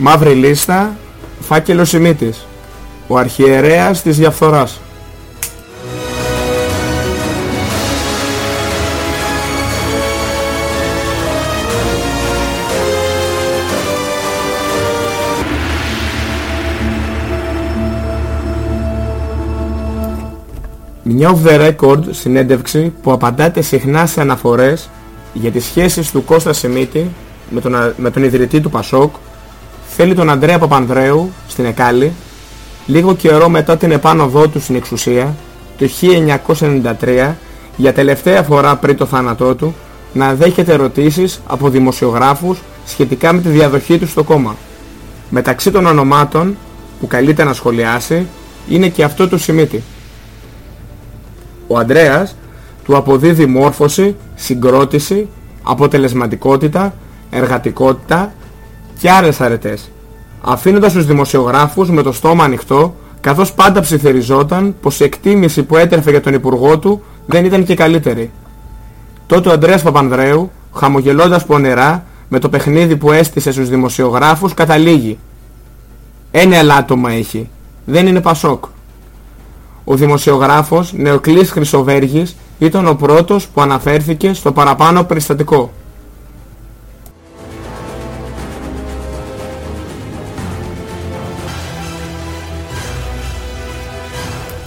Μαύρη λίστα, φάκελος Σιμίτης. Ο αρχιερέας της διαφθοράς. Μια off the record συνέντευξη που απαντάται συχνά σε αναφορές για τις σχέσεις του Κώστα Σιμίτη με τον, με τον ιδρυτή του Πασόκ θέλει τον Ανδρέα Παπανδρέου στην Εκάλη λίγο καιρό μετά την επάνωδό του στην εξουσία το 1993 για τελευταία φορά πριν το θάνατό του να δέχεται ερωτήσεις από δημοσιογράφους σχετικά με τη διαδοχή του στο κόμμα. Μεταξύ των ονομάτων που καλείται να σχολιάσει είναι και αυτό του Σιμίτη. Ο Ανδρέας του αποδίδει μόρφωση, συγκρότηση, αποτελεσματικότητα, εργατικότητα και άλλες αρετές, αφήνοντας τους δημοσιογράφους με το στόμα ανοιχτό, καθώς πάντα ψιθυριζόταν πως η εκτίμηση που έτρεφε για τον υπουργό του δεν ήταν και καλύτερη. Τότε ο Ανδρέας Παπανδρέου, χαμογελώντας πονερά, με το παιχνίδι που έστησε στους δημοσιογράφους, καταλήγει. Ένα ελάττωμα έχει. Δεν είναι Πασόκ. Ο δημοσιογράφος Νεοκλής Χρυσοβέργης ήταν ο πρώτος που αναφέρθηκε στο παραπάνω περιστατικό.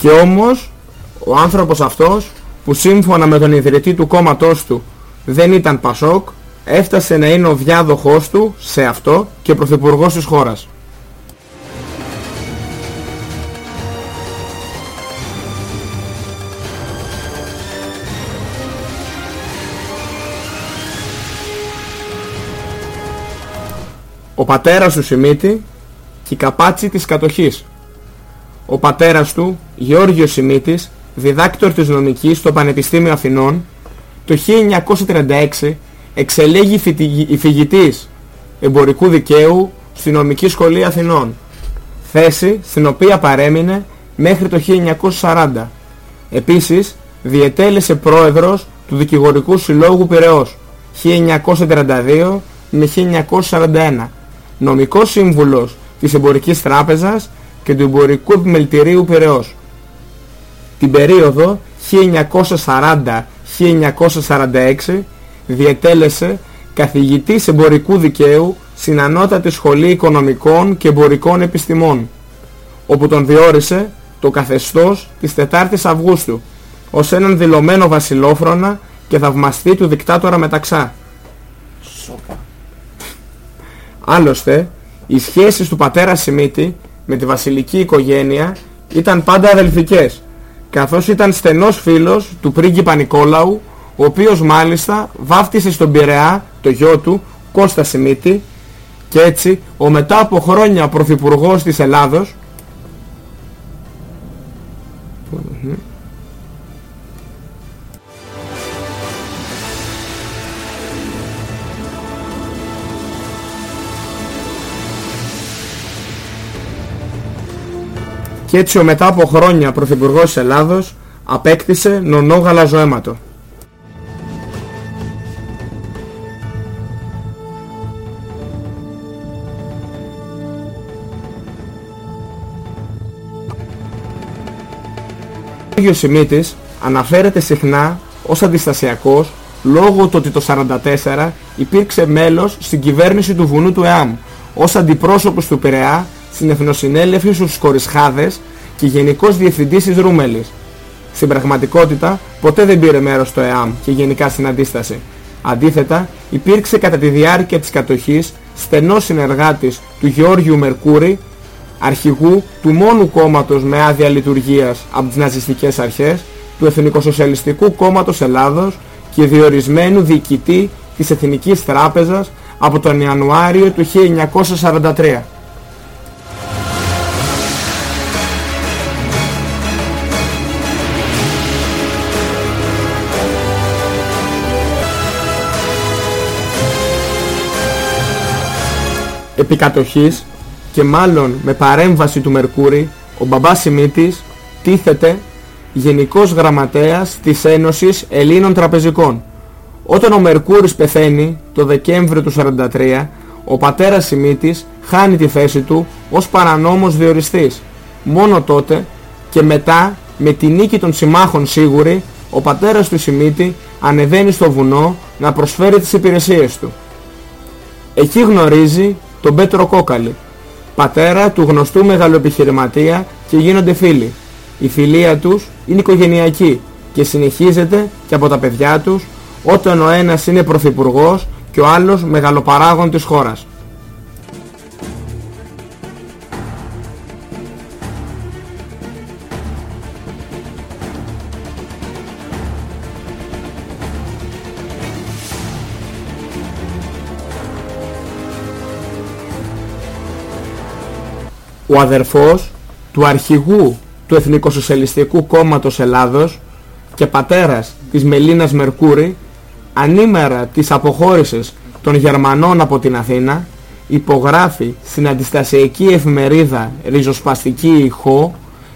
Και όμως ο άνθρωπος αυτός που σύμφωνα με τον ιδρυτή του κόμματός του δεν ήταν Πασόκ έφτασε να είναι ο διάδοχός του σε αυτό και πρωθυπουργός της χώρας. Ο πατέρας του Σιμίτη και η καπάτσι της κατοχής. Ο πατέρας του, Γεώργιος Σιμίτης, διδάκτορ της νομικής στο Πανεπιστήμιο Αθηνών, το 1936 εξελέγει υφηγητής εμπορικού δικαίου στη Νομική Σχολή Αθηνών, θέση στην οποία παρέμεινε μέχρι το 1940. Επίσης, διετέλεσε πρόεδρος του Δικηγορικού Συλλόγου Πειραιός 1932 με 1941 νομικός σύμβουλος της Εμπορικής Τράπεζας και του Εμπορικού Επιμελητηρίου Πειραιός. Την περίοδο 1940-1946 διετέλεσε καθηγητής εμπορικού δικαίου στην Ανώτατη Σχολή Οικονομικών και Εμπορικών Επιστημών, όπου τον διόρισε το καθεστώς της 4ης Αυγούστου ως έναν δηλωμένο βασιλόφρονα και θαυμαστή του δικτάτορα Μεταξά. Άλλωστε, οι σχέσεις του πατέρα Σιμίτη με τη βασιλική οικογένεια ήταν πάντα αδελφικές, καθώς ήταν στενός φίλος του πρίγκιπα Νικόλαου, ο οποίος μάλιστα βάφτισε στον Πειραιά το γιο του, Κώστα Σιμίτη, και έτσι ο μετά από χρόνια πρωθυπουργός της Ελλάδος και έτσι ο μετά από χρόνια Πρωθυπουργός της Ελλάδος απέκτησε νονό γαλαζοαίματο. Ο ίδιος Σιμίτης αναφέρεται συχνά ως αντιστασιακός λόγω του ότι το 1944 υπήρξε μέλος στην κυβέρνηση του βουνού του ΕΑΜ ως αντιπρόσωπος του Πειραιά στην Εθνοσυνέλευση στους Κορισχάδες και Γενικός Διευθυντής της Ρούμελης. Στην πραγματικότητα ποτέ δεν πήρε μέρος στο ΕΑΜ και γενικά στην αντίσταση. Αντίθετα, υπήρξε κατά τη διάρκεια της κατοχής στενός συνεργάτης του Γεώργιου Μερκούρη, αρχηγού του μόνου κόμματος με άδεια λειτουργίας από τις ναζιστικές αρχές, του Εθνικοσοσιαλιστικού Κόμματος Ελλάδος και διορισμένου διοικητή της Εθνικής Τράπεζας από τον Ιανουάριο του 1943. Επικατοχής και μάλλον με παρέμβαση του Μερκούρη, ο μπαμπάς Σιμίτης τίθεται Γενικός Γραμματέας της Ένωσης Ελλήνων Τραπεζικών. Όταν ο Μερκούρης πεθαίνει το Δεκέμβριο του 1943, ο πατέρας Σιμίτης χάνει τη θέση του ως παρανόμος διοριστής. Μόνο τότε και μετά με τη νίκη των συμμάχων σίγουρη ο πατέρας του Σιμίτη ανεβαίνει στο βουνό να προσφέρει τις υπηρεσίες του. Εκεί γνωρίζει τον Πέτρο Κόκαλη, πατέρα του γνωστού μεγαλοεπιχειρηματία και γίνονται φίλοι. Η φιλία τους είναι οικογενειακή και συνεχίζεται και από τα παιδιά τους όταν ο ένας είναι πρωθυπουργός και ο άλλος μεγαλοπαράγων της χώρας. Ο αδερφός του αρχηγού του Εθνικοσοσιαλιστικού Κόμματος Ελλάδος και πατέρας της Μελίνας Μερκούρη, ανήμερα της αποχώρησης των Γερμανών από την Αθήνα, υπογράφει στην αντιστασιακή εφημερίδα Ριζοσπαστική Ηχό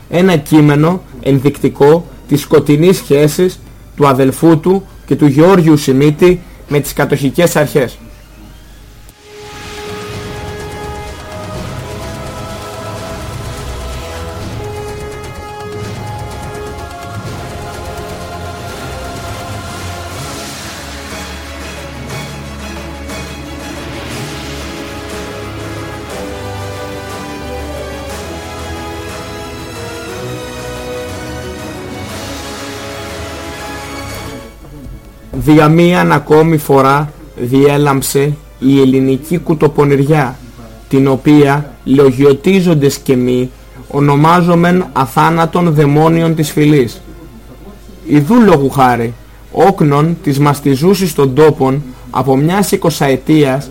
ένα κείμενο ενδεικτικό της σκοτεινής σχέσης του αδελφού του και του Γεώργιου Σιμίτη με τις κατοχικές αρχές. Δια μίαν ακόμη φορά διέλαμψε η ελληνική κουτοπονηριά, την οποία λογιοτίζοντες και μη ονομάζομεν αθάνατον δαιμόνιων της φυλής. Ιδού λόγου χάρη, όκνον της μαστιζούσης των τόπων από μιας εικοσαετίας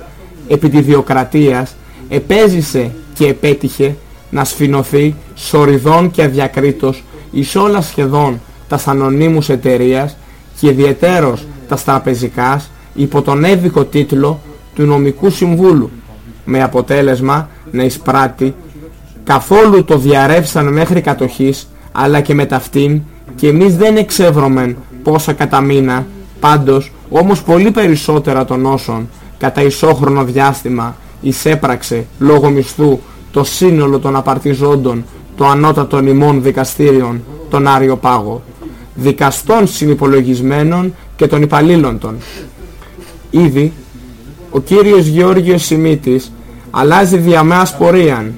επί τη διοκρατίας επέζησε και επέτυχε να σφινωθεί σοριδών και αδιακρίτως εις όλα σχεδόν τα ανωνύμους εταιρείας και ιδιαιτέρως τα τραπεζικά υπό τον έβικο τίτλο του νομικού συμβούλου με αποτέλεσμα να εισπράττει καθόλου το διαρρεύσαν μέχρι κατοχής αλλά και με ταυτήν και εμείς δεν εξεύρωμεν πόσα κατά μήνα πάντως όμως πολύ περισσότερα των όσων κατά ισόχρονο διάστημα εισέπραξε λόγω μισθού το σύνολο των απαρτιζόντων το ανώτατο ημών δικαστήριων τον Άριο Πάγο. Δικαστών συνυπολογισμένων και των υπαλλήλων των. Ήδη ο κύριος Γεώργιος Σιμίτης αλλάζει διαμέας πορίαν.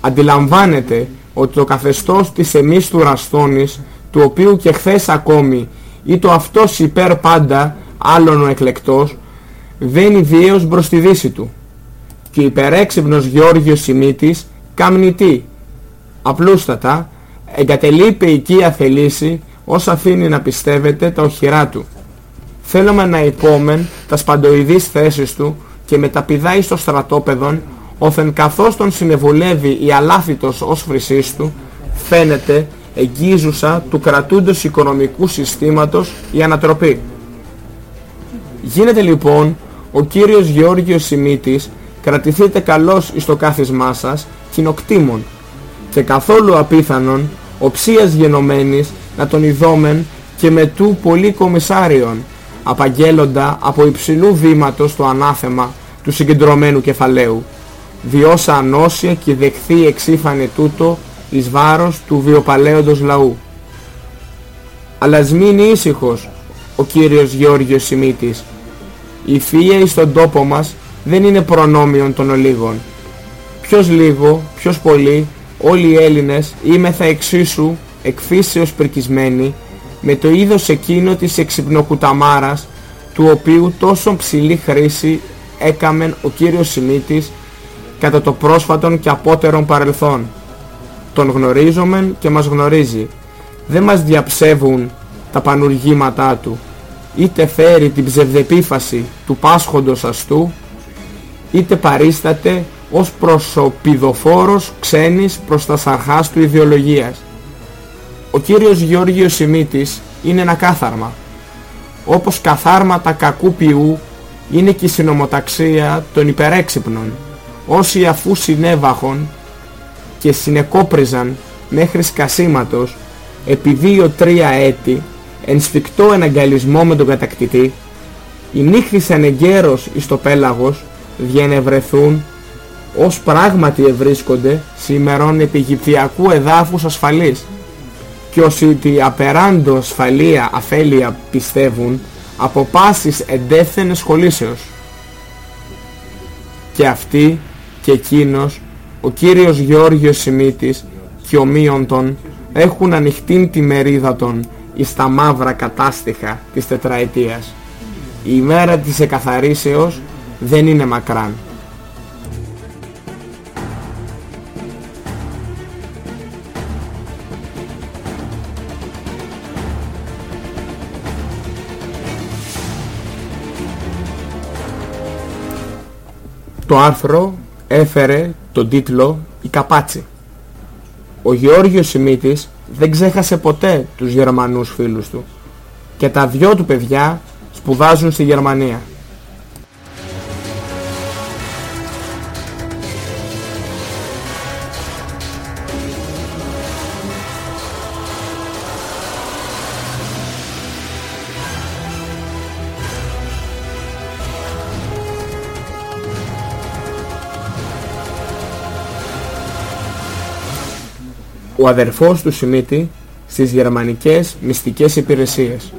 Αντιλαμβάνεται ότι το καθεστώς της εμείς του Ραστόνης, του οποίου και χθες ακόμη ή το αυτός υπέρ πάντα άλλον ο εκλεκτός, βαίνει βιαίως μπρος τη δύση του. Και ο υπερέξυπνος Γεώργιος Σιμίτης κάμνει τι. Απλούστατα εγκατελείπει οικία θελήσει ως αφήνει να πιστεύετε τα οχυρά του. Θέλουμε να υπόμεν τα σπαντοειδείς θέσεις του και μεταπηδάει στο στρατόπεδον, όθεν καθώς τον συνεβουλεύει η αλάθητος ως χρυσής του, φαίνεται εγγίζουσα του κρατούντος οικονομικού συστήματος η ανατροπή. Γίνεται λοιπόν ο κύριος Γεώργιος Σιμίτης κρατηθείτε καλώς εις το κάθισμά σας κοινοκτήμων και καθόλου απίθανον οψίας γενομένης να τον ειδόμεν και με του πολύ κομισάριον, απαγγέλλοντα από υψηλού βήματος το ανάθεμα του συγκεντρωμένου κεφαλαίου, διόσα ανώσια και δεχθεί εξήφανε τούτο εις βάρος του βιοπαλέοντος λαού. Αλλά ας μείνει ήσυχος ο κύριος Γεώργιος Σιμίτης. Η φύεια εις τον τόπο μας δεν είναι προνόμιον των ολίγων. Ποιος λίγο, ποιος πολύ, όλοι οι Έλληνες είμεθα εξίσου εκφύσεως πρικισμένη με το είδος εκείνο της εξυπνοκουταμάρας του οποίου τόσο ψηλή χρήση έκαμεν ο κύριος Σιμίτης κατά το πρόσφατον και απότερον παρελθόν. Τον γνωρίζομεν και μας γνωρίζει. Δεν μας διαψεύουν τα πανουργήματά του. Είτε φέρει την ψευδεπίφαση του πάσχοντος αστού, είτε παρίσταται ως προσωπιδοφόρος ξένης προς τα σαρχάς του ιδεολογίας. Ο κύριος Γεώργιος Σιμίτης είναι ένα κάθαρμα. Όπως καθάρματα κακού ποιού είναι και η συνομοταξία των υπερέξυπνων. Όσοι αφού συνέβαχον και συνεκόπριζαν μέχρι σκασίματος επί δύο-τρία έτη εν σφιχτό εναγκαλισμό με τον κατακτητή, οι νύχθησαν εγκαίρος εις το πέλαγος διενευρεθούν ως πράγματι ευρίσκονται σήμερον επιγυπτιακού εδάφους ασφαλής και όσοι ότι απεράντο ασφαλεία αφέλεια πιστεύουν από πάσης εντεύθυνες σχολήσεως. Και αυτοί και εκείνος, ο κύριος Γεώργιος Σιμίτης και ο Μίοντον έχουν ανοιχτήν τη μερίδα των εις τα μαύρα κατάστοιχα της τετραετίας. Η ημέρα της εκαθαρίσεως δεν είναι μακράν. Το άρθρο έφερε τον τίτλο «Η Καπάτσι». Ο Γεώργιος Σιμίτης δεν ξέχασε ποτέ τους Γερμανούς φίλους του και τα δυο του παιδιά σπουδάζουν στη Γερμανία. Ο αδερφός του Σιμίτη στις γερμανικές μυστικές υπηρεσίες.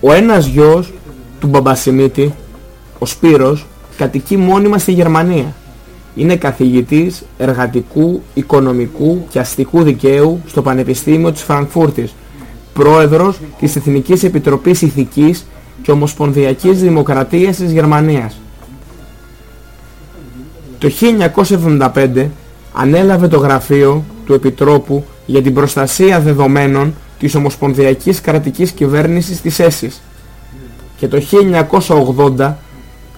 Ο ένας γιος του Μπαμπασιμίτη, ο Σπύρος, κατοικεί μόνιμα στη Γερμανία. Είναι καθηγητής εργατικού, οικονομικού και αστικού δικαίου στο Πανεπιστήμιο της Φραγκφούρτης, πρόεδρος της Εθνικής Επιτροπής Ηθικής και Ομοσπονδιακής Δημοκρατίας της Γερμανίας. Το 1975 ανέλαβε το γραφείο του Επιτρόπου για την προστασία δεδομένων της Ομοσπονδιακής Κρατικής Κυβέρνησης της ΕΣΥΣ και το 1980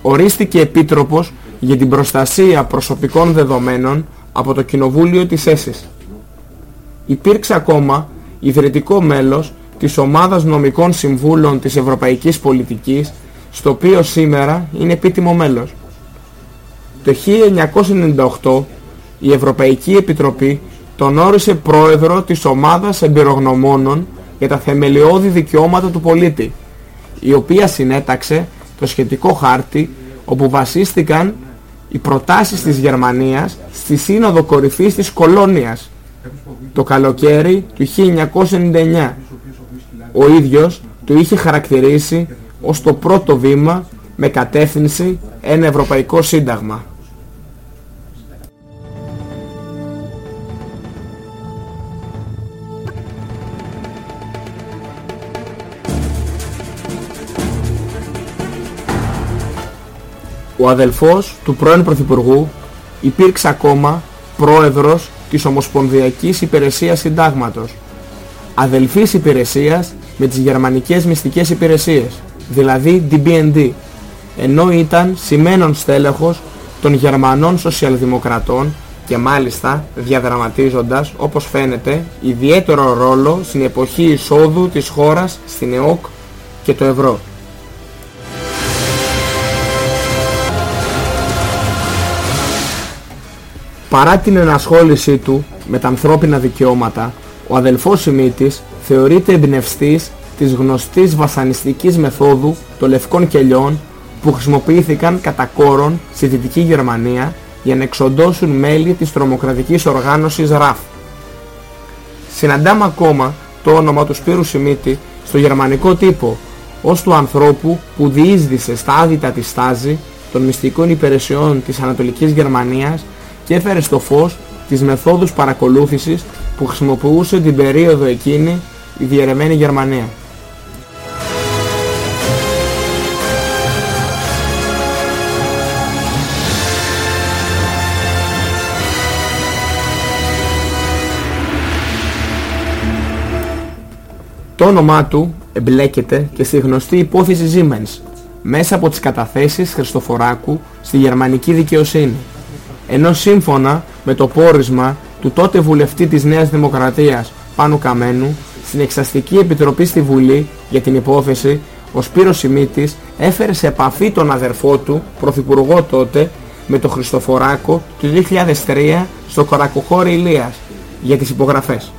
ορίστηκε Επίτροπος για την προστασία προσωπικών δεδομένων από το Κοινοβούλιο της ΕΣΥΣ. Υπήρξε ακόμα ιδρυτικό μέλος της Ομάδας Νομικών Συμβούλων της Ευρωπαϊκής Πολιτικής, στο οποίο σήμερα είναι επίτιμο μέλος. Το 1998 η Ευρωπαϊκή Επιτροπή τον όρισε πρόεδρο της Ομάδας Εμπειρογνωμόνων για τα θεμελιώδη δικαιώματα του πολίτη, η οποία συνέταξε το σχετικό χάρτη όπου βασίστηκαν οι προτάσεις της Γερμανίας στη Σύνοδο Κορυφής της Κολόνιας το καλοκαίρι του 1999 ο ίδιος το είχε χαρακτηρίσει ως το πρώτο βήμα με κατεύθυνση ένα Ευρωπαϊκό Σύνταγμα. Ο αδελφός του πρώην Πρωθυπουργού υπήρξε ακόμα πρόεδρος της Ομοσπονδιακής Υπηρεσίας Συντάγματος, αδελφής υπηρεσίας με τις γερμανικές μυστικές υπηρεσίες, δηλαδή DBND, ενώ ήταν σημαίνον στέλεχος των Γερμανών Σοσιαλδημοκρατών και μάλιστα διαδραματίζοντας, όπως φαίνεται, ιδιαίτερο ρόλο στην εποχή εισόδου της χώρας στην ΕΟΚ και το ευρώ. Παρά την ενασχόλησή του με τα ανθρώπινα δικαιώματα, ο αδελφός Σιμίτης θεωρείται εμπνευστής της γνωστής βασανιστικής μεθόδου των λευκών κελιών που χρησιμοποιήθηκαν κατά κόρον στη Δυτική Γερμανία για να εξοντώσουν μέλη της τρομοκρατικής οργάνωσης ΡΑΦ. Συναντάμε ακόμα το όνομα του Σπύρου Σιμίτη στο γερμανικό τύπο ως του ανθρώπου που διείσδησε στα άδυτα της στάζη των μυστικών υπηρεσιών της Ανατολικής Γερμανίας και έφερε στο φως τις μεθόδους παρακολούθησης που χρησιμοποιούσε την περίοδο εκείνη η διαιρεμένη Γερμανία. Το όνομά του εμπλέκεται και στη γνωστή υπόθεση Siemens μέσα από τις καταθέσεις Χριστοφοράκου στη γερμανική δικαιοσύνη. Ενώ σύμφωνα με το πόρισμα του τότε βουλευτή της Νέας Δημοκρατίας Πάνου Καμένου στην Εξαστική Επιτροπή στη Βουλή για την υπόθεση ο Σπύρος Σιμίτης έφερε σε επαφή τον αδερφό του, πρωθυπουργό τότε, με τον Χριστοφοράκο του 2003 στο Κορακοχώρι Ηλίας για τις υπογραφές.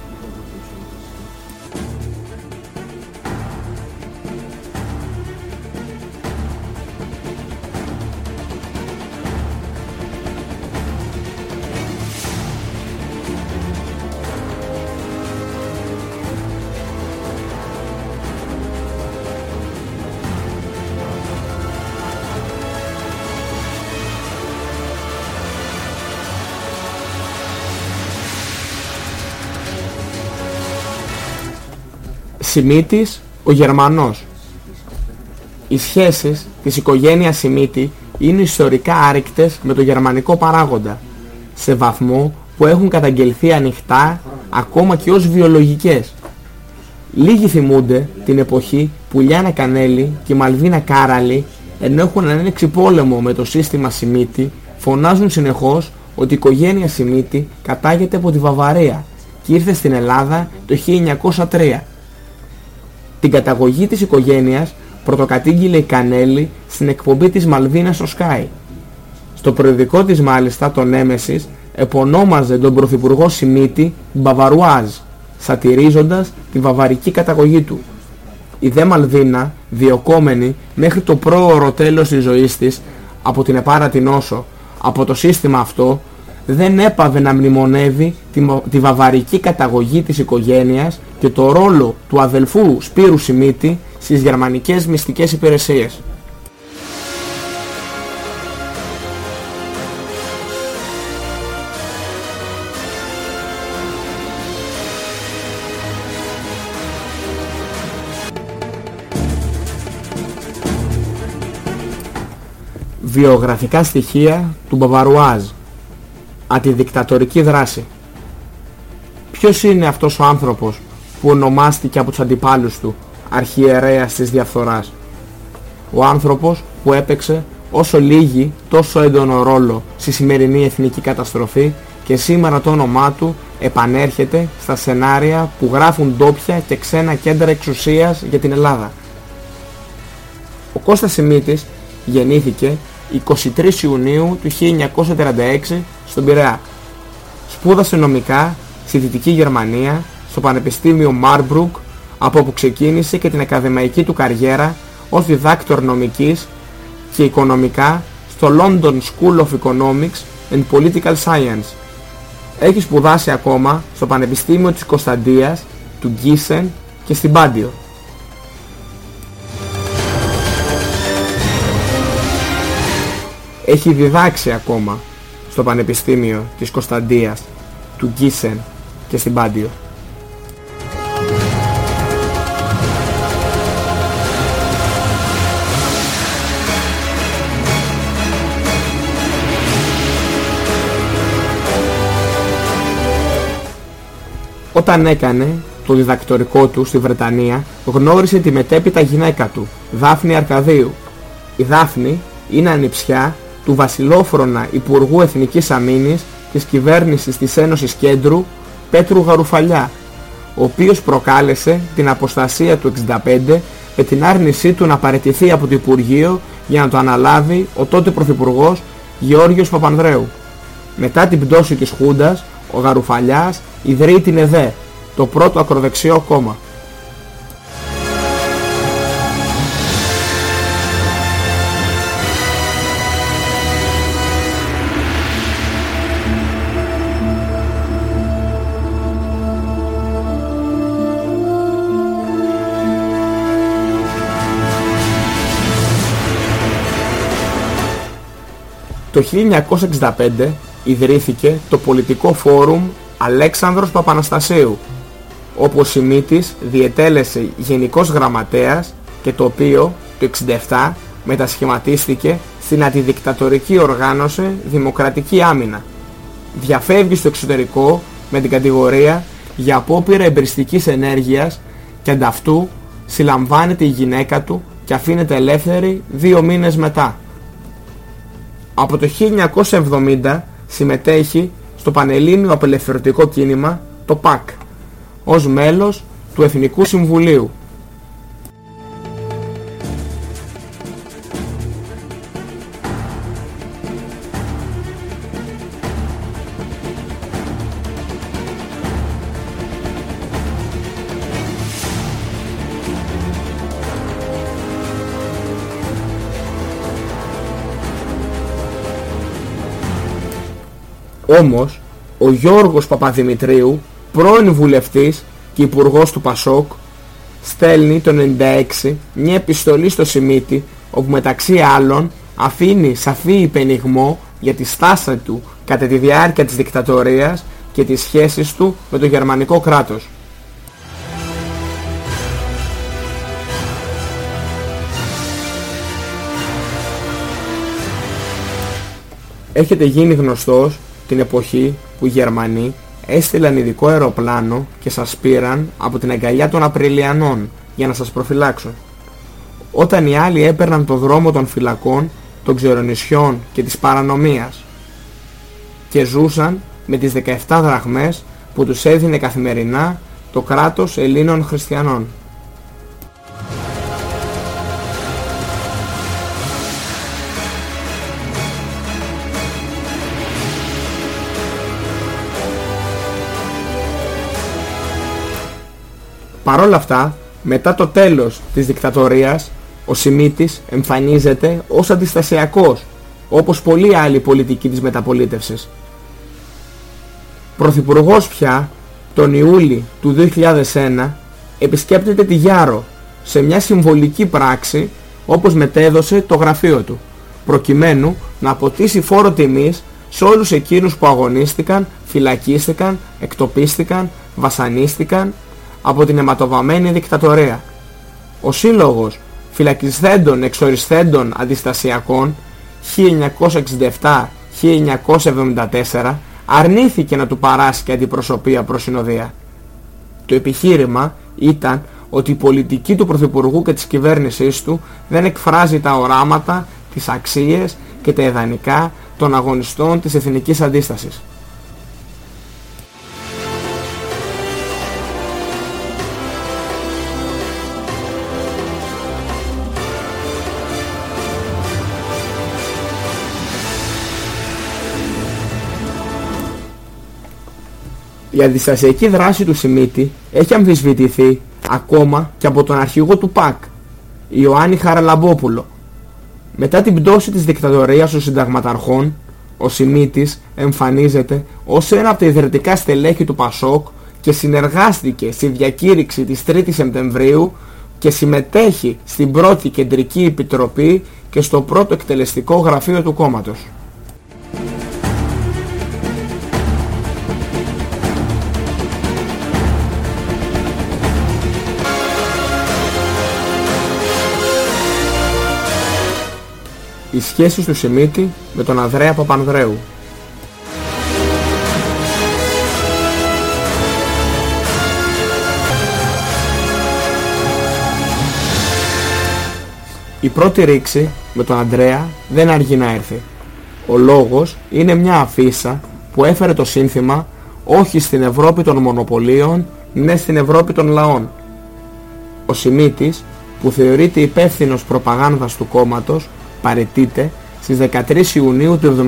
Σιμίτης ο Γερμανός. Οι σχέσεις της οικογένειας Σιμίτη είναι ιστορικά άρρηκτες με το γερμανικό παράγοντα, σε βαθμό που έχουν καταγγελθεί ανοιχτά ακόμα και ως βιολογικές. Λίγοι θυμούνται την εποχή που Λιάνα Κανέλη και Μαλβίνα Κάραλη ενώ έχουν ανέξει πόλεμο με το σύστημα Σιμίτη φωνάζουν συνεχώς ότι η οικογένεια Σιμίτη κατάγεται από τη Βαβαρία και ήρθε στην Ελλάδα το 1903. Την καταγωγή της οικογένειας πρωτοκατήγγειλε η Κανέλη στην εκπομπή της Μαλβίνας στο Sky. Στο προεδρικό της μάλιστα το Νέμεσης επωνόμαζε τον πρωθυπουργό Σιμίτη Μπαβαρουάζ, σατυρίζοντας τη βαβαρική καταγωγή του. Η δε Μαλβίνα, διοκόμενη μέχρι το πρόωρο τέλος της ζωής της από την επάρατη νόσο, από το σύστημα αυτό, δεν έπαβε να μνημονεύει τη, τη βαβαρική καταγωγή της οικογένειας και το ρόλο του αδελφού Σπύρου Σιμίτη στις γερμανικές μυστικές υπηρεσίες. Βιογραφικά στοιχεία του Μπαβαρουάζ Αντιδικτατορική δράση Ποιος είναι αυτός ο άνθρωπος που ονομάστηκε από τους αντιπάλους του αρχιερέας της διαφθοράς; Ο άνθρωπος που έπαιξε όσο λίγη τόσο έντονο ρόλο στη σημερινή εθνική καταστροφή και σήμερα το όνομά του επανέρχεται στα σενάρια που γράφουν ντόπια και ξένα κέντρα εξουσίας για την Ελλάδα. Ο Κώστας Σιμίτης γεννήθηκε 23 Ιουνίου του 1936 στον Πειραιά. Σπούδασε νομικά στη Δυτική Γερμανία, στο Πανεπιστήμιο Μάρμπρουκ από όπου ξεκίνησε και την ακαδημαϊκή του καριέρα ως διδάκτορ νομικής και οικονομικά στο London School of Economics and Political Science. Έχει σπουδάσει ακόμα στο Πανεπιστήμιο της Κωνσταντίας, του Γκίσεν και στην Πάντιο. Έχει διδάξει ακόμα στο Πανεπιστήμιο της Κωνσταντίας, του Γκίσεν και στην Πάντιο. Όταν έκανε το διδακτορικό του στη Βρετανία, γνώρισε τη μετέπειτα γυναίκα του, Δάφνη Αρκαδίου. Η Δάφνη είναι ανιψιά του βασιλόφρονα Υπουργού Εθνικής Αμήνης της κυβέρνησης της Ένωσης Κέντρου, Πέτρου Γαρουφαλιά, ο οποίος προκάλεσε την αποστασία του 65 και την άρνησή του να παραιτηθεί από το Υπουργείο για να το αναλάβει ο τότε Πρωθυπουργός Γεώργιος Παπανδρέου. Μετά την πτώση της Χούντας, ο Γαρουφαλιάς ιδρύει την ΕΔΕ, το πρώτο ακροδεξιό κόμμα. Το 1965 ιδρύθηκε το πολιτικό φόρουμ Αλέξανδρος Παπαναστασίου, όπου ο Σιμίτης διετέλεσε γενικός γραμματέας και το οποίο το 1967 μετασχηματίστηκε στην αντιδικτατορική οργάνωση Δημοκρατική Άμυνα. Διαφεύγει στο εξωτερικό με την κατηγορία για απόπειρα εμπριστικής ενέργειας και ανταυτού συλλαμβάνεται η γυναίκα του και αφήνεται ελεύθερη δύο μήνες μετά. Από το 1970 συμμετέχει στο Πανελλήνιο Απελευθερωτικό Κίνημα, το ΠΑΚ, ως μέλος του Εθνικού Συμβουλίου. Όμως, ο Γιώργος Παπαδημητρίου, πρώην βουλευτής και υπουργός του Πασόκ, στέλνει το 96 μια επιστολή στο Σιμίτι, όπου μεταξύ άλλων αφήνει σαφή υπενιγμό για τη στάση του κατά τη διάρκεια της δικτατορίας και τις σχέσεις του με το γερμανικό κράτος. Έχετε γίνει γνωστός την εποχή που οι Γερμανοί έστειλαν ειδικό αεροπλάνο και σας πήραν από την αγκαλιά των Απριλιανών για να σας προφυλάξουν. Όταν οι άλλοι έπαιρναν το δρόμο των φυλακών, των ξερονισιών και της παρανομίας και ζούσαν με τις 17 δραχμές που τους έδινε καθημερινά το κράτος Ελλήνων Χριστιανών. Παρόλα αυτά, μετά το τέλος της δικτατορίας, ο Σιμίτης εμφανίζεται ως αντιστασιακός, όπως πολλοί άλλοι πολιτικοί της μεταπολίτευσης. Πρωθυπουργός πια, τον Ιούλη του 2001, επισκέπτεται τη Γιάρο σε μια συμβολική πράξη όπως μετέδωσε το γραφείο του, προκειμένου να αποτίσει φόρο τιμής σε όλους εκείνους που αγωνίστηκαν, φυλακίστηκαν, εκτοπίστηκαν, βασανίστηκαν από την αιματοβαμένη δικτατορία. Ο Σύλλογος Φυλακισθέντων Εξοριστέντων Αντιστασιακών 1967-1974 αρνήθηκε να του παράσχει αντιπροσωπεία προς συνοδεία. Το επιχείρημα ήταν ότι η πολιτική του Πρωθυπουργού και της κυβέρνησής του δεν εκφράζει τα οράματα, τις αξίες και τα ιδανικά των αγωνιστών της εθνικής αντίστασης. Η αντιστασιακή δράση του Σιμίτη έχει αμφισβητηθεί ακόμα και από τον αρχηγό του ΠΑΚ, Ιωάννη Χαραλαμπόπουλο. Μετά την πτώση της δικτατορίας των συνταγματαρχών, ο Σιμίτης εμφανίζεται ως ένα από τα ιδρυτικά στελέχη του ΠΑΣΟΚ και συνεργάστηκε στη διακήρυξη της 3ης Σεπτεμβρίου και συμμετέχει στην πρώτη κεντρική επιτροπή και στο πρώτο εκτελεστικό γραφείο του κόμματος. Οι σχέσεις του Σιμίτη με τον Ανδρέα Παπανδρέου. Η πρώτη ρήξη με τον Ανδρέα δεν αργεί να έρθει. Ο λόγος είναι μια αφίσα που έφερε το σύνθημα «Όχι στην Ευρώπη των μονοπωλίων, ναι στην Ευρώπη των λαών». Ο Σιμίτης, που θεωρείται υπεύθυνος προπαγάνδας του κόμματος, παρετείται στις 13 Ιουνίου του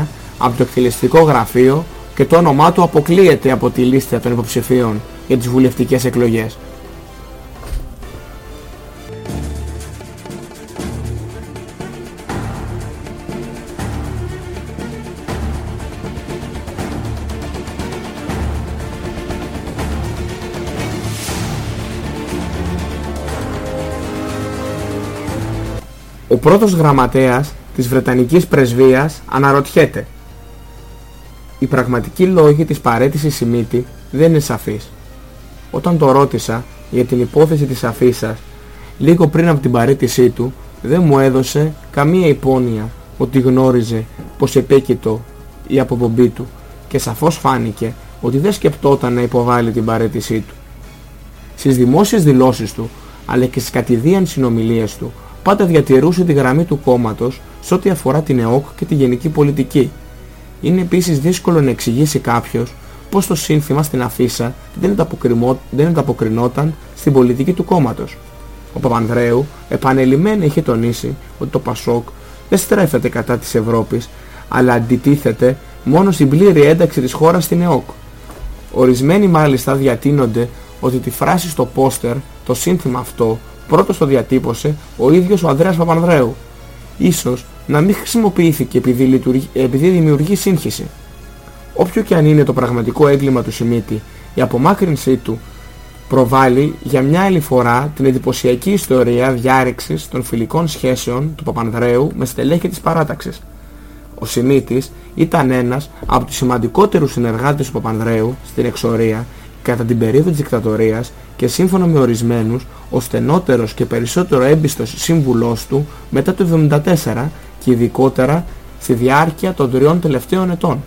1979 από το εκτελεστικό γραφείο και το όνομά του αποκλείεται από τη λίστα των υποψηφίων για τις βουλευτικές εκλογές. Πρώτος γραμματέας της Βρετανικής Πρεσβείας αναρωτιέται. Οι πραγματικοί λόγοι της παρέτησης Σιμίτη δεν είναι σαφείς. Όταν το ρώτησα για την υπόθεση της αφίσας, λίγο πριν από την παρέτησή του, δεν μου έδωσε καμία υπόνοια ότι γνώριζε πως επέκειτο η αποπομπή του και σαφώς φάνηκε ότι δεν σκεπτόταν να υποβάλει την παρέτησή του. Στις δημόσιες δηλώσεις του, αλλά και στις κατηδίαν συνομιλίες του, πάντα διατηρούσε τη γραμμή του κόμματος σε ό,τι αφορά την ΕΟΚ και τη γενική πολιτική. Είναι επίσης δύσκολο να εξηγήσει κάποιος πως το σύνθημα στην αφίσα δεν ανταποκρινόταν στην πολιτική του κόμματος. Ο Παπανδρέου επανελειμμένα είχε τονίσει ότι το ΠΑΣΟΚ δεν στρέφεται κατά της Ευρώπης, αλλά αντιτίθεται μόνο στην πλήρη ένταξη της χώρας στην ΕΟΚ. Ορισμένοι μάλιστα διατείνονται ότι τη φράση στο πόστερ, το σύνθημα αυτό, πρώτος το διατύπωσε ο ίδιος ο Ανδρέας Παπανδρέου. Ίσως να μην χρησιμοποιήθηκε επειδή, λειτουργεί, επειδή δημιουργεί σύγχυση. Όποιο και αν είναι το πραγματικό έγκλημα του Σιμίτη, η απομάκρυνσή του προβάλλει για μια άλλη φορά την εντυπωσιακή ιστορία διάρρηξης των φιλικών σχέσεων του Παπανδρέου με στελέχη της παράταξης. Ο Σιμίτης ήταν ένας από τους σημαντικότερους συνεργάτες του Παπανδρέου στην εξορία κατά την περίοδο της δικτατορίας και σύμφωνα με ορισμένους ο στενότερος και περισσότερο έμπιστος σύμβουλός του μετά το 1974 και ειδικότερα στη διάρκεια των τριών τελευταίων ετών.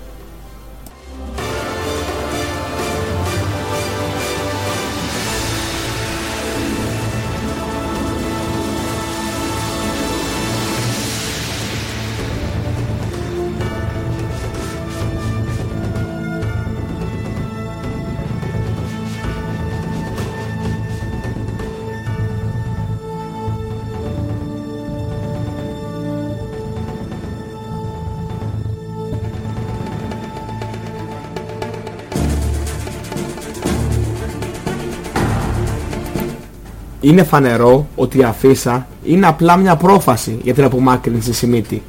Είναι φανερό ότι η αφίσα είναι απλά μια πρόφαση για την απομάκρυνση Σιμίτη.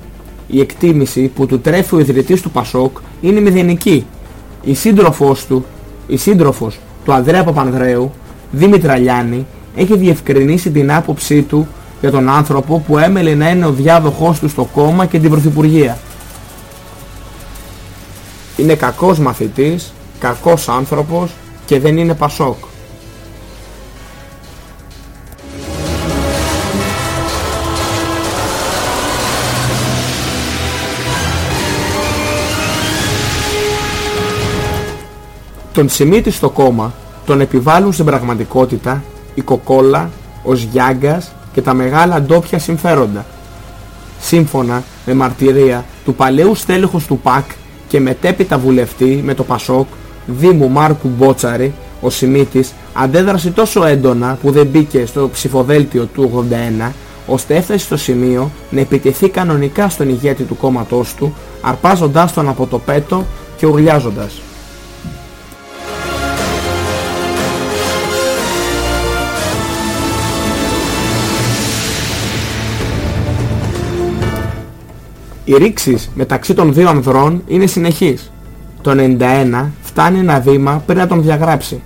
Η εκτίμηση που του τρέφει ο ιδρυτής του Πασόκ είναι μηδενική. Η σύντροφος του, η σύντροφος του Ανδρέα Παπανδρέου, Δήμητρα Λιάννη, έχει διευκρινίσει την άποψή του για τον άνθρωπο που έμελλε να είναι ο διάδοχός του στο κόμμα και την Πρωθυπουργία. Είναι κακός μαθητής, κακός άνθρωπος και δεν είναι Πασόκ. Τον Σιμίτη στο κόμμα τον επιβάλλουν στην πραγματικότητα η Κοκόλα, ο Γιάγκας και τα μεγάλα ντόπια συμφέροντα. Σύμφωνα με μαρτυρία του παλαιού στέλεχος του ΠΑΚ και μετέπειτα βουλευτή με το ΠΑΣΟΚ, Δήμου Μάρκου Μπότσαρη, ο Σιμίτης αντέδρασε τόσο έντονα που δεν μπήκε στο ψηφοδέλτιο του 81, ώστε έφτασε στο σημείο να επιτεθεί κανονικά στον ηγέτη του κόμματός του, αρπάζοντάς τον από το πέτο και ουρλιάζοντας. Οι ρήξεις μεταξύ των δύο ανδρών είναι συνεχείς. Το 91 φτάνει ένα βήμα πριν να τον διαγράψει.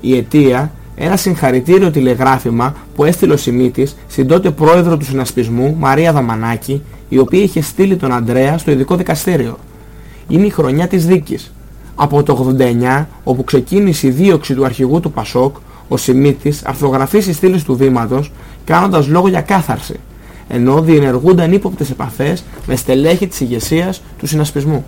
Η αιτία ένα συγχαρητήριο τηλεγράφημα που έστειλε ο Σιμίτης στην τότε πρόεδρο του συνασπισμού Μαρία Δαμανάκη η οποία είχε στείλει τον Αντρέα στο ειδικό δικαστήριο. Είναι η χρονιά της δίκης. Από το 89 όπου ξεκίνησε η δίωξη του αρχηγού του Πασόκ ο Σιμίτης αρθρογραφεί στις στήλες του βήματος κάνοντας λόγο για κάθαρση ενώ διενεργούνταν ύποπτες επαφές με στελέχη της ηγεσίας του συνασπισμού.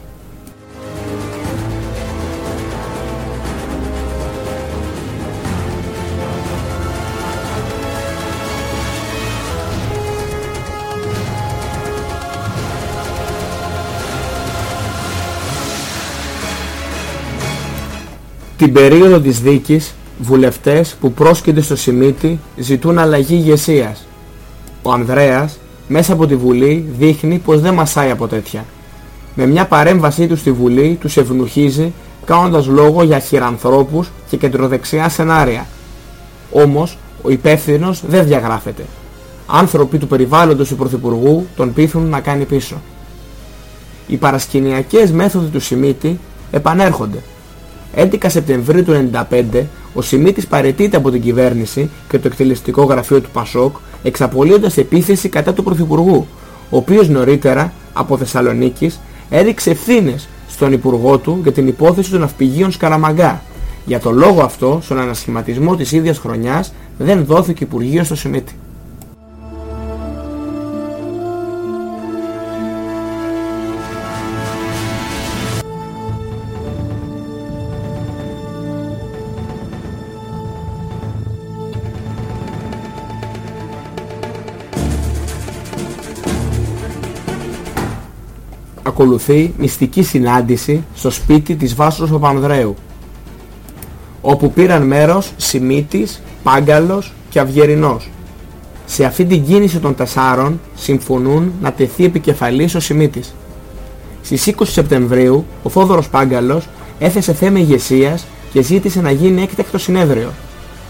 Την περίοδο της δίκης, βουλευτές που πρόσκειται στο Σιμίτι ζητούν αλλαγή ηγεσίας ο Ανδρέας μέσα από τη Βουλή δείχνει πως δεν μασάει από τέτοια. Με μια παρέμβασή του στη Βουλή τους ευνουχίζει κάνοντας λόγο για χειρανθρώπους και κεντροδεξιά σενάρια. Όμως ο υπεύθυνος δεν διαγράφεται. Άνθρωποι του περιβάλλοντος του Πρωθυπουργού τον πείθουν να κάνει πίσω. Οι παρασκηνιακές μέθοδοι του Σιμίτη επανέρχονται. 11 Σεπτεμβρίου του 1995 ο Σιμίτης παρετείται από την κυβέρνηση και το εκτελεστικό γραφείο του Πασόκ εξαπολύοντας επίθεση κατά του Πρωθυπουργού, ο οποίος νωρίτερα από Θεσσαλονίκης έδειξε ευθύνες στον Υπουργό του για την υπόθεση των ναυπηγείων Σκαραμαγκά. Για τον λόγο αυτό, στον ανασχηματισμό της ίδιας χρονιάς δεν δόθηκε Υπουργείο στο Σιμίτη. Ακολουθεί μυστική συνάντηση στο σπίτι της Βάσος Παπανδρέου όπου πήραν μέρος Σιμίτης, Πάγκαλος και Αυγερινός. Σε αυτή την κίνηση των τεσσάρων συμφωνούν να τεθεί επικεφαλής ο Σιμίτης. Στις 20 Σεπτεμβρίου ο Φόδωρος Πάγκαλος έθεσε θέμα ηγεσίας και ζήτησε να γίνει έκτακτο συνέδριο.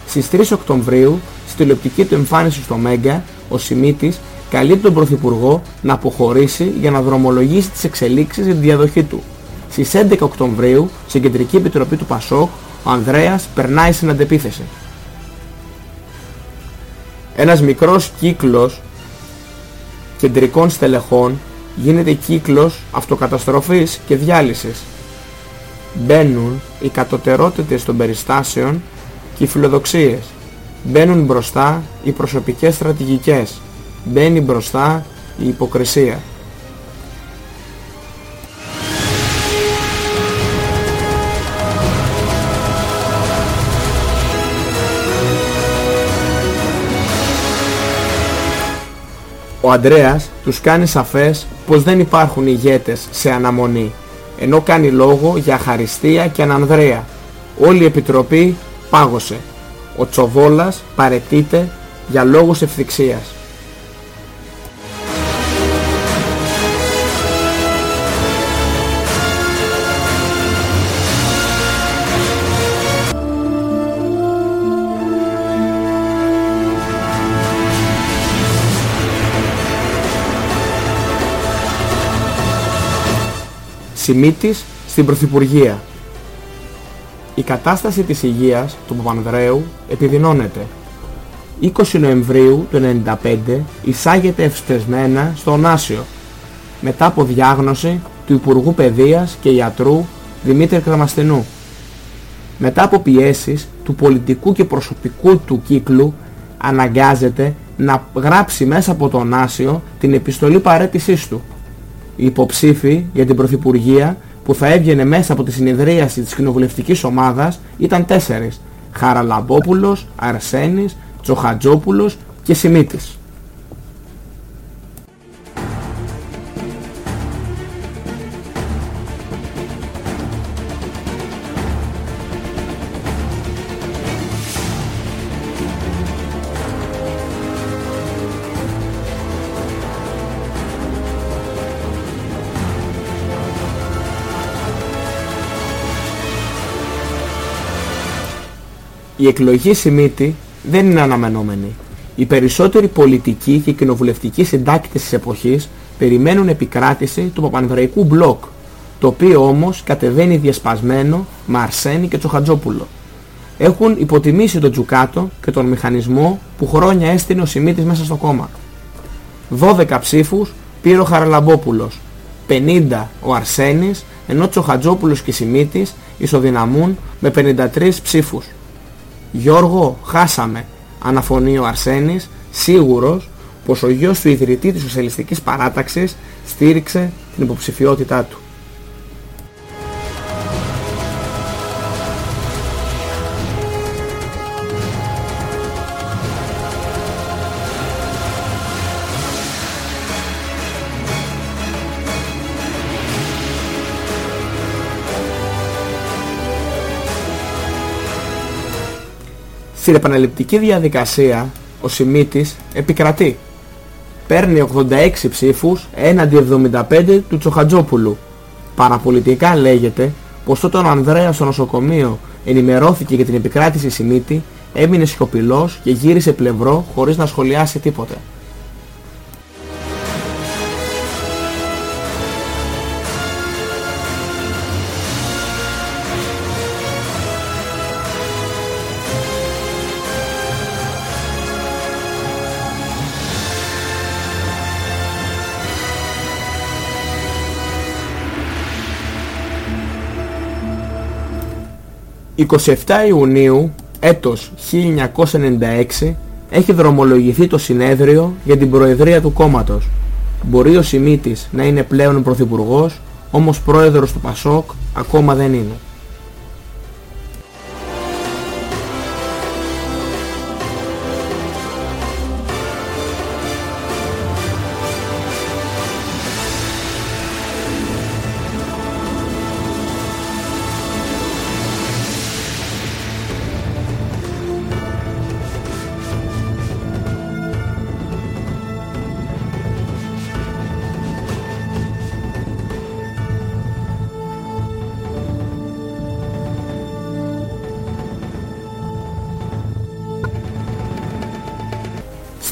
Στις 3 Οκτωβρίου, στη τηλεοπτική του εμφάνιση στο Μέγκα, ο Σιμίτης καλεί τον Πρωθυπουργό να αποχωρήσει για να δρομολογήσει τις εξελίξεις για τη διαδοχή του. Στις 11 Οκτωβρίου, στην Κεντρική Επιτροπή του Πασόκ, ο Ανδρέας περνάει στην αντεπίθεση. Ένας μικρός κύκλος κεντρικών στελεχών γίνεται κύκλος αυτοκαταστροφής και διάλυσης. Μπαίνουν οι κατωτερότητες των περιστάσεων και οι φιλοδοξίες. Μπαίνουν μπροστά οι προσωπικές στρατηγικές μπαίνει μπροστά η υποκρισία. Ο Αντρέας τους κάνει σαφές πως δεν υπάρχουν ηγέτες σε αναμονή, ενώ κάνει λόγο για Χαριστία και Ανανδρέα. Όλη η Επιτροπή πάγωσε. Ο Τσοβόλας παρετείται για λόγους ευθυξίας. Σιμίτης στην Πρωθυπουργία. Η κατάσταση της υγείας του Παπανδρέου επιδεινώνεται. 20 Νοεμβρίου του 1995 εισάγεται ευσπεσμένα στο Ωνάσιο μετά από διάγνωση του Υπουργού Παιδείας και Ιατρού Δημήτρη Κραμαστινού. Μετά από πιέσεις του πολιτικού και προσωπικού του κύκλου αναγκάζεται να γράψει μέσα από το Ωνάσιο την επιστολή παρέτησής του. Οι υποψήφοι για την Πρωθυπουργία που θα έβγαινε μέσα από τη συνεδρίαση της κοινοβουλευτικής ομάδας ήταν τέσσερις. Χαραλαμπόπουλος, Αρσένης, Τσοχατζόπουλος και Σιμίτης. Η εκλογή Σιμίτη δεν είναι αναμενόμενη. Οι περισσότεροι πολιτικοί και κοινοβουλευτικοί συντάκτες της εποχής περιμένουν επικράτηση του Παπανδρεϊκού μπλοκ, το οποίο όμως κατεβαίνει διασπασμένο με Αρσένη και Τσοχατζόπουλο. Έχουν υποτιμήσει τον Τζουκάτο και τον μηχανισμό που χρόνια έστεινε ο Σιμίτης μέσα στο κόμμα. 12 ψήφους πήρε ο Χαραλαμπόπουλος, 50 ο Αρσένης, ενώ Τσοχατζόπουλος και Σιμίτης ισοδυναμούν με 53 ψήφους. Γιώργο, χάσαμε, αναφωνεί ο Αρσένης, σίγουρος πως ο γιος του ιδρυτή της Σοσιαλιστικής Παράταξης στήριξε την υποψηφιότητά του. Στην επαναληπτική διαδικασία ο Σιμίτης επικρατεί. Παίρνει 86 ψήφους έναντι 75 του Τσοχατζόπουλου. Παραπολιτικά λέγεται πως όταν ο Ανδρέας στο νοσοκομείο ενημερώθηκε για την επικράτηση Σιμίτη έμεινε σιωπηλός και γύρισε πλευρό χωρίς να σχολιάσει τίποτε. «27 Ιουνίου έτος 1996 έχει δρομολογηθεί το συνέδριο για την προεδρία του κόμματος. Μπορεί ο Σιμίτης να είναι πλέον πρωθυπουργός, όμως πρόεδρος του Πασόκ ακόμα δεν είναι.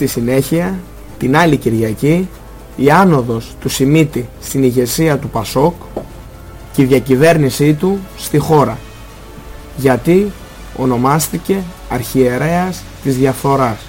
Στη συνέχεια, την άλλη Κυριακή, η άνοδος του Σιμίτη στην ηγεσία του Πασόκ και η διακυβέρνησή του στη χώρα. Γιατί ονομάστηκε αρχιερέας της διαφθοράς.